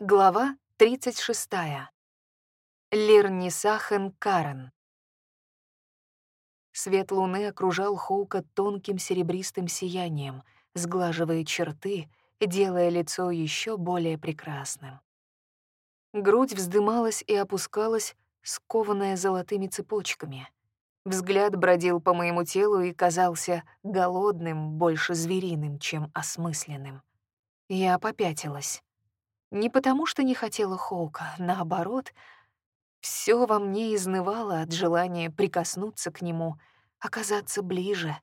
Глава 36. Лирнисахен Карен. Свет луны окружал Хоука тонким серебристым сиянием, сглаживая черты, делая лицо еще более прекрасным. Грудь вздымалась и опускалась, скованная золотыми цепочками. Взгляд бродил по моему телу и казался голодным, больше звериным, чем осмысленным. Я попятилась. Не потому, что не хотела Хоука, наоборот, все во мне изнывало от желания прикоснуться к нему, оказаться ближе,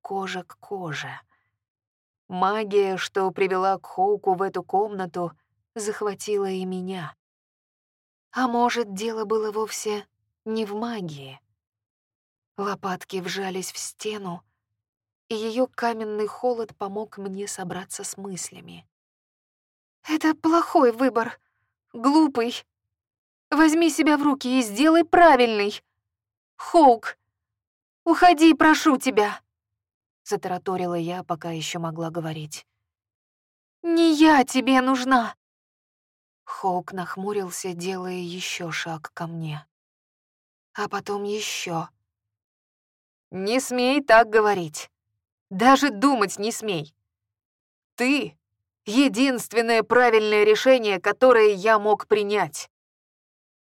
кожа к коже. Магия, что привела к Хоуку в эту комнату, захватила и меня. А может, дело было вовсе не в магии. Лопатки вжались в стену, и ее каменный холод помог мне собраться с мыслями. Это плохой выбор. Глупый. Возьми себя в руки и сделай правильный. Хоук, уходи, прошу тебя. Затараторила я, пока еще могла говорить. Не я тебе нужна. Хоук нахмурился, делая еще шаг ко мне. А потом еще. Не смей так говорить. Даже думать не смей. Ты Единственное правильное решение, которое я мог принять.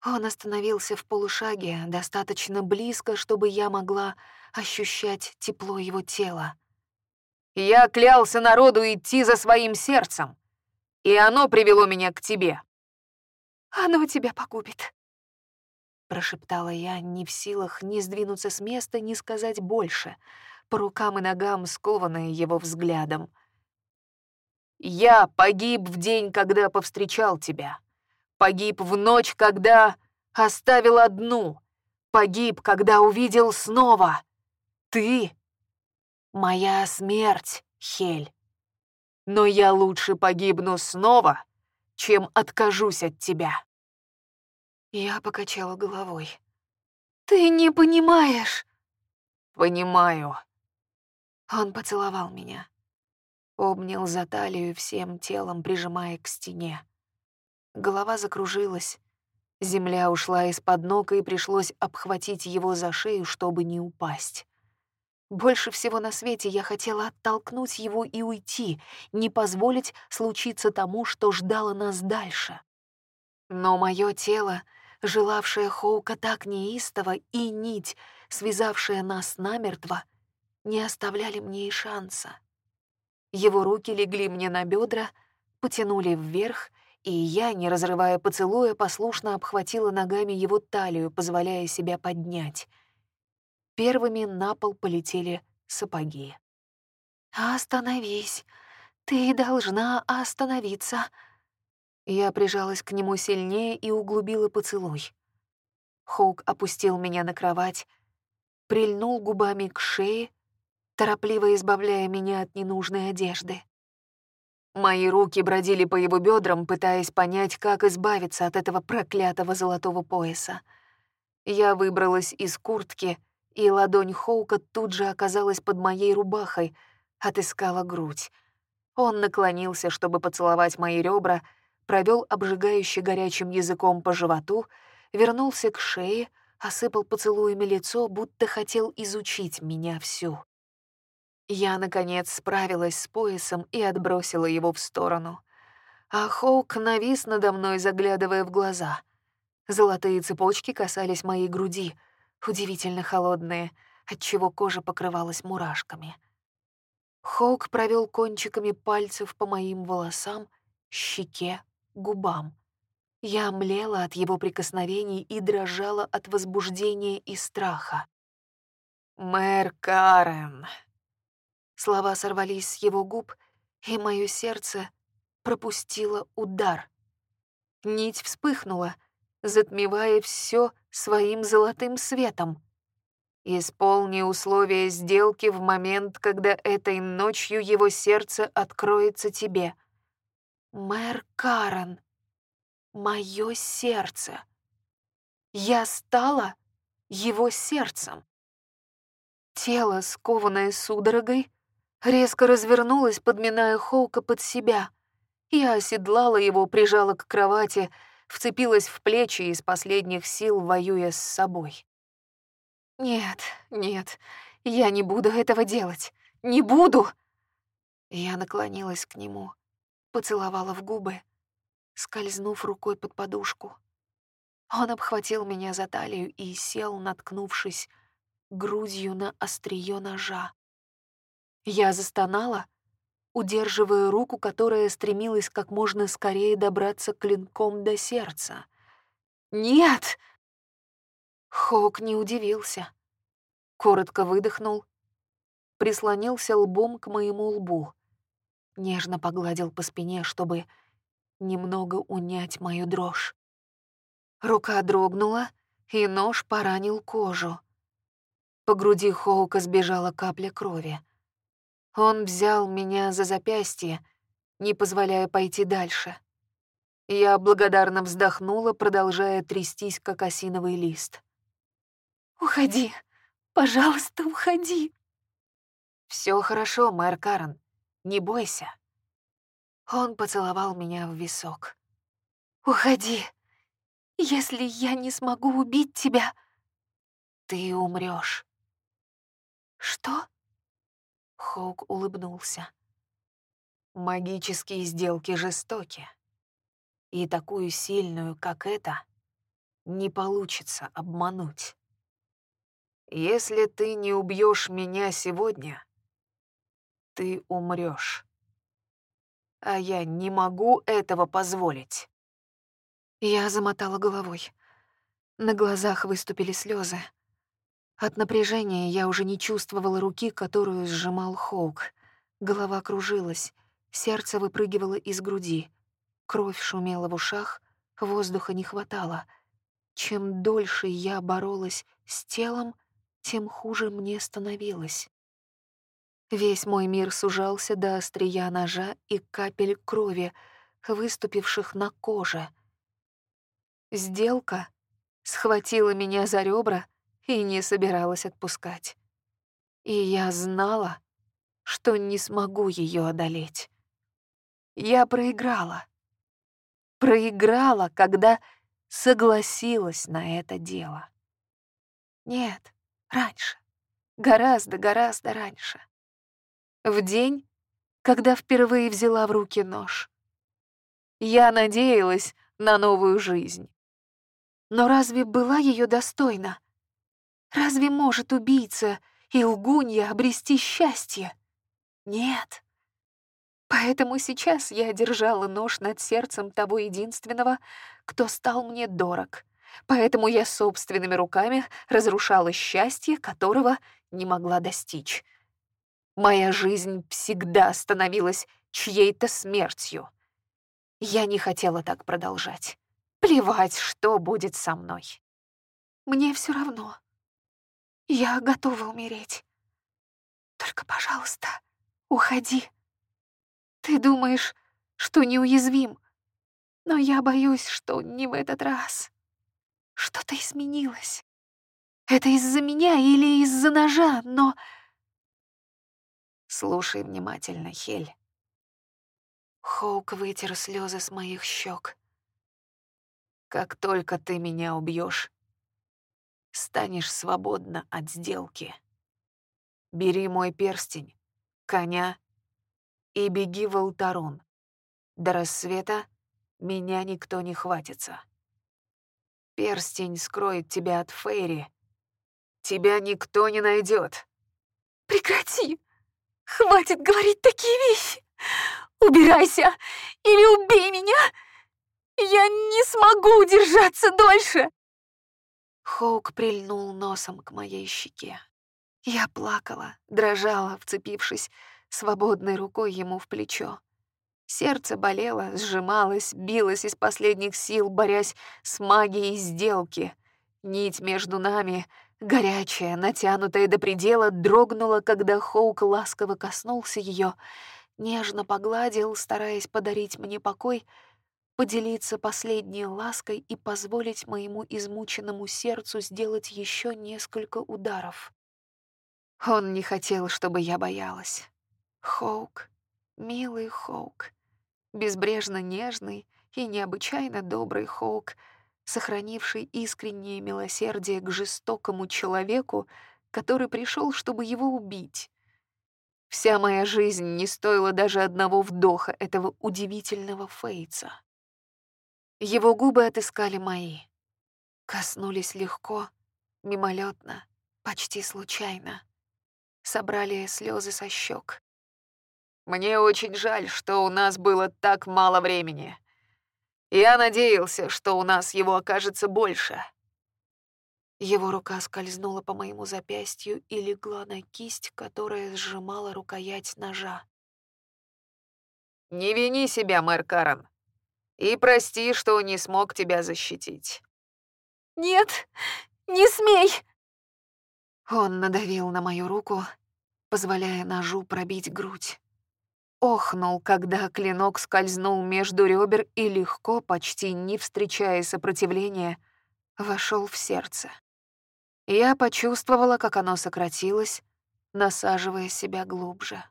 Он остановился в полушаге, достаточно близко, чтобы я могла ощущать тепло его тела. Я клялся народу идти за своим сердцем, и оно привело меня к тебе. Оно тебя погубит. Прошептала я, не в силах ни сдвинуться с места, ни сказать больше, по рукам и ногам скованная его взглядом. Я погиб в день, когда повстречал тебя. Погиб в ночь, когда оставил одну. Погиб, когда увидел снова. Ты — моя смерть, Хель. Но я лучше погибну снова, чем откажусь от тебя. Я покачала головой. «Ты не понимаешь!» «Понимаю». Он поцеловал меня. Обнял за талию всем телом, прижимая к стене. Голова закружилась. Земля ушла из-под ног, и пришлось обхватить его за шею, чтобы не упасть. Больше всего на свете я хотела оттолкнуть его и уйти, не позволить случиться тому, что ждало нас дальше. Но мое тело, желавшее Хоука так неистово, и нить, связавшая нас намертво, не оставляли мне и шанса. Его руки легли мне на бедра, потянули вверх, и я, не разрывая поцелуя, послушно обхватила ногами его талию, позволяя себя поднять. Первыми на пол полетели сапоги. «Остановись! Ты должна остановиться!» Я прижалась к нему сильнее и углубила поцелуй. Хоук опустил меня на кровать, прильнул губами к шее, торопливо избавляя меня от ненужной одежды. Мои руки бродили по его бедрам, пытаясь понять, как избавиться от этого проклятого золотого пояса. Я выбралась из куртки, и ладонь Хоука тут же оказалась под моей рубахой, отыскала грудь. Он наклонился, чтобы поцеловать мои ребра, провел обжигающе горячим языком по животу, вернулся к шее, осыпал поцелуями лицо, будто хотел изучить меня всю. Я, наконец, справилась с поясом и отбросила его в сторону. А Хоук навис надо мной, заглядывая в глаза. Золотые цепочки касались моей груди, удивительно холодные, отчего кожа покрывалась мурашками. Хоук провел кончиками пальцев по моим волосам, щеке, губам. Я млела от его прикосновений и дрожала от возбуждения и страха. «Мэр Карен», Слова сорвались с его губ, и мое сердце пропустило удар. Нить вспыхнула, затмевая все своим золотым светом. Исполни условия сделки в момент, когда этой ночью его сердце откроется тебе. Мэр Карен, мое сердце. Я стала его сердцем. Тело, скованное судорогой, резко развернулась, подминая Хоука под себя. Я оседлала его, прижала к кровати, вцепилась в плечи из последних сил, воюя с собой. «Нет, нет, я не буду этого делать. Не буду!» Я наклонилась к нему, поцеловала в губы, скользнув рукой под подушку. Он обхватил меня за талию и сел, наткнувшись грудью на острие ножа. Я застонала, удерживая руку, которая стремилась как можно скорее добраться клинком до сердца. «Нет!» Хоук не удивился. Коротко выдохнул, прислонился лбом к моему лбу, нежно погладил по спине, чтобы немного унять мою дрожь. Рука дрогнула, и нож поранил кожу. По груди Хоука сбежала капля крови. Он взял меня за запястье, не позволяя пойти дальше. Я благодарно вздохнула, продолжая трястись, как осиновый лист. «Уходи! Пожалуйста, уходи!» Все хорошо, мэр Карен, не бойся». Он поцеловал меня в висок. «Уходи! Если я не смогу убить тебя, ты умрешь. «Что?» Хоук улыбнулся. «Магические сделки жестоки. И такую сильную, как эта, не получится обмануть. Если ты не убьешь меня сегодня, ты умрешь. А я не могу этого позволить». Я замотала головой. На глазах выступили слезы. От напряжения я уже не чувствовала руки, которую сжимал Хоук. Голова кружилась, сердце выпрыгивало из груди. Кровь шумела в ушах, воздуха не хватало. Чем дольше я боролась с телом, тем хуже мне становилось. Весь мой мир сужался до острия ножа и капель крови, выступивших на коже. Сделка схватила меня за ребра — и не собиралась отпускать. И я знала, что не смогу ее одолеть. Я проиграла. Проиграла, когда согласилась на это дело. Нет, раньше. Гораздо-гораздо раньше. В день, когда впервые взяла в руки нож. Я надеялась на новую жизнь. Но разве была ее достойна? Разве может убийца и лгунья обрести счастье? Нет. Поэтому сейчас я держала нож над сердцем того единственного, кто стал мне дорог. Поэтому я собственными руками разрушала счастье, которого не могла достичь. Моя жизнь всегда становилась чьей-то смертью. Я не хотела так продолжать. Плевать, что будет со мной. Мне все равно. Я готова умереть. Только, пожалуйста, уходи. Ты думаешь, что неуязвим, но я боюсь, что не в этот раз. Что-то изменилось. Это из-за меня или из-за ножа, но... Слушай внимательно, Хель. Хоук вытер слезы с моих щек. Как только ты меня убьешь, станешь свободна от сделки. Бери мой перстень, коня и беги в Алтарон. До рассвета меня никто не хватится. Перстень скроет тебя от Фейри. Тебя никто не найдет. Прекрати! Хватит говорить такие вещи! Убирайся или убей меня! Я не смогу удержаться дольше! Хоук прильнул носом к моей щеке. Я плакала, дрожала, вцепившись свободной рукой ему в плечо. Сердце болело, сжималось, билось из последних сил, борясь с магией сделки. Нить между нами, горячая, натянутая до предела, дрогнула, когда Хоук ласково коснулся ее, нежно погладил, стараясь подарить мне покой — поделиться последней лаской и позволить моему измученному сердцу сделать еще несколько ударов. Он не хотел, чтобы я боялась. Хоук, милый Хоук, безбрежно нежный и необычайно добрый Хоук, сохранивший искреннее милосердие к жестокому человеку, который пришел, чтобы его убить. Вся моя жизнь не стоила даже одного вдоха этого удивительного Фейца. Его губы отыскали мои. Коснулись легко, мимолетно, почти случайно. Собрали слезы со щек. Мне очень жаль, что у нас было так мало времени. Я надеялся, что у нас его окажется больше. Его рука скользнула по моему запястью и легла на кисть, которая сжимала рукоять ножа. «Не вини себя, мэр Карен, и прости, что не смог тебя защитить». «Нет, не смей!» Он надавил на мою руку, позволяя ножу пробить грудь. Охнул, когда клинок скользнул между ребер и легко, почти не встречая сопротивления, вошел в сердце. Я почувствовала, как оно сократилось, насаживая себя глубже.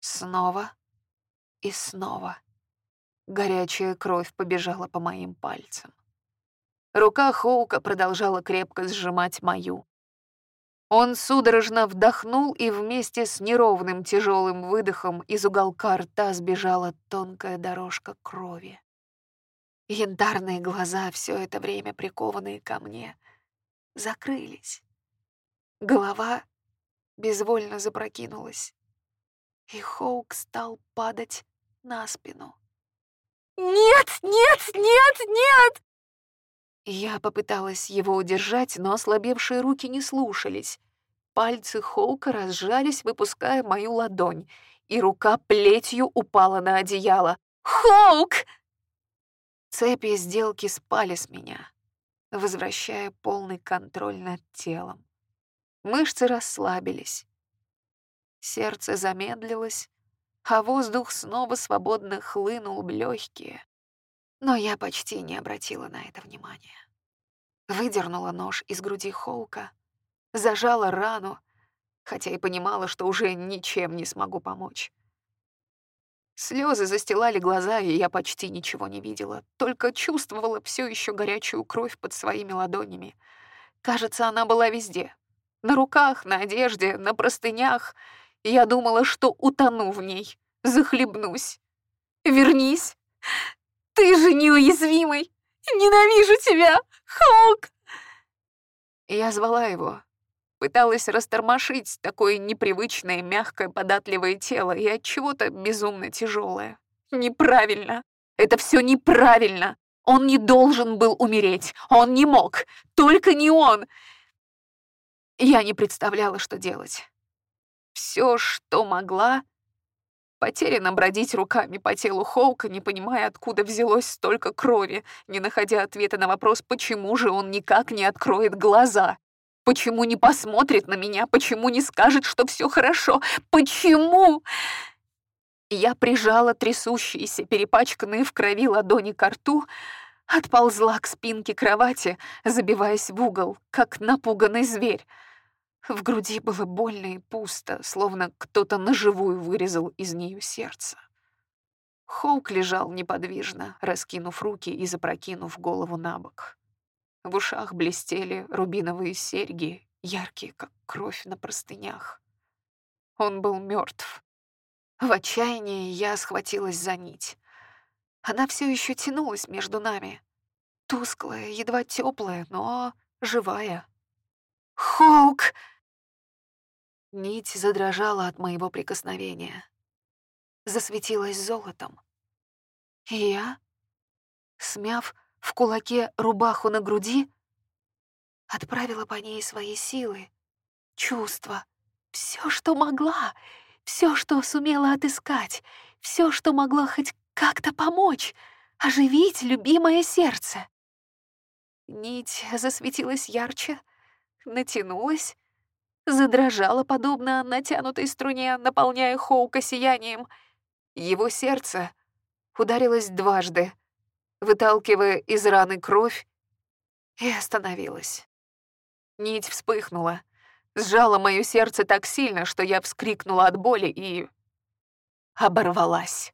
Снова и снова. Горячая кровь побежала по моим пальцам. Рука Хоука продолжала крепко сжимать мою. Он судорожно вдохнул, и вместе с неровным тяжелым выдохом из уголка рта сбежала тонкая дорожка крови. Янтарные глаза, все это время прикованные ко мне, закрылись. Голова безвольно запрокинулась, и Хоук стал падать на спину. «Нет, нет, нет, нет!» Я попыталась его удержать, но ослабевшие руки не слушались. Пальцы Хоука разжались, выпуская мою ладонь, и рука плетью упала на одеяло. «Хоук!» Цепи сделки спали с меня возвращая полный контроль над телом. Мышцы расслабились. Сердце замедлилось, а воздух снова свободно хлынул в легкие. Но я почти не обратила на это внимания. Выдернула нож из груди Хоука, зажала рану, хотя и понимала, что уже ничем не смогу помочь. Слезы застилали глаза, и я почти ничего не видела, только чувствовала все еще горячую кровь под своими ладонями. Кажется, она была везде. На руках, на одежде, на простынях. Я думала, что утону в ней, захлебнусь. «Вернись! Ты же неуязвимый! Ненавижу тебя, Хоук!» Я звала его, Пыталась растормошить такое непривычное, мягкое, податливое тело и от чего-то безумно тяжелое. Неправильно. Это все неправильно. Он не должен был умереть. Он не мог. Только не он. Я не представляла, что делать. Все, что могла, потерянно бродить руками по телу Хоука, не понимая, откуда взялось столько крови, не находя ответа на вопрос, почему же он никак не откроет глаза. Почему не посмотрит на меня? Почему не скажет, что все хорошо? Почему? Я прижала трясущиеся, перепачканные в крови ладони к рту, отползла к спинке кровати, забиваясь в угол, как напуганный зверь. В груди было больно и пусто, словно кто-то наживую вырезал из нее сердце. Хоук лежал неподвижно, раскинув руки и запрокинув голову на бок. В ушах блестели рубиновые серьги, яркие, как кровь на простынях. Он был мертв. В отчаянии я схватилась за нить. Она все еще тянулась между нами. Тусклая, едва теплая, но живая. «Хоук!» Нить задрожала от моего прикосновения. Засветилась золотом. Я, смяв в кулаке рубаху на груди, отправила по ней свои силы, чувства, все, что могла, все, что сумела отыскать, все, что могло хоть как-то помочь, оживить любимое сердце. Нить засветилась ярче, натянулась, задрожала, подобно натянутой струне, наполняя Хоука сиянием. Его сердце ударилось дважды, выталкивая из раны кровь, и остановилась. Нить вспыхнула, сжала моё сердце так сильно, что я вскрикнула от боли и... оборвалась.